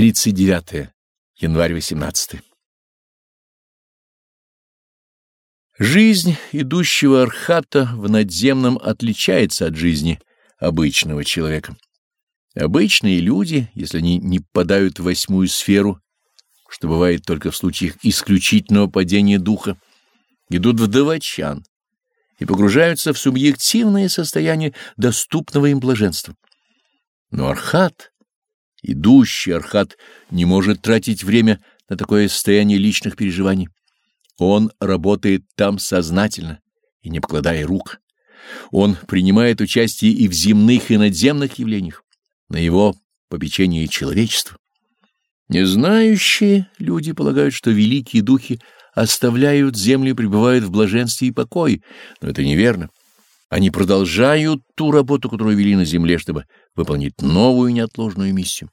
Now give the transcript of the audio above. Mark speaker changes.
Speaker 1: 39 январь 18 Жизнь идущего архата в надземном отличается от жизни обычного человека. Обычные люди, если они не попадают в восьмую сферу, что бывает только в случаях исключительного падения духа, идут в давачан и погружаются в субъективное состояние доступного им блаженства. Но архат Идущий архат не может тратить время на такое состояние личных переживаний. Он работает там сознательно и не покладая рук. Он принимает участие и в земных, и надземных явлениях, на его попечение человечества. Незнающие люди полагают, что великие духи оставляют землю и пребывают в блаженстве и покое, но это неверно. Они продолжают ту работу, которую вели на земле, чтобы выполнить новую неотложную миссию.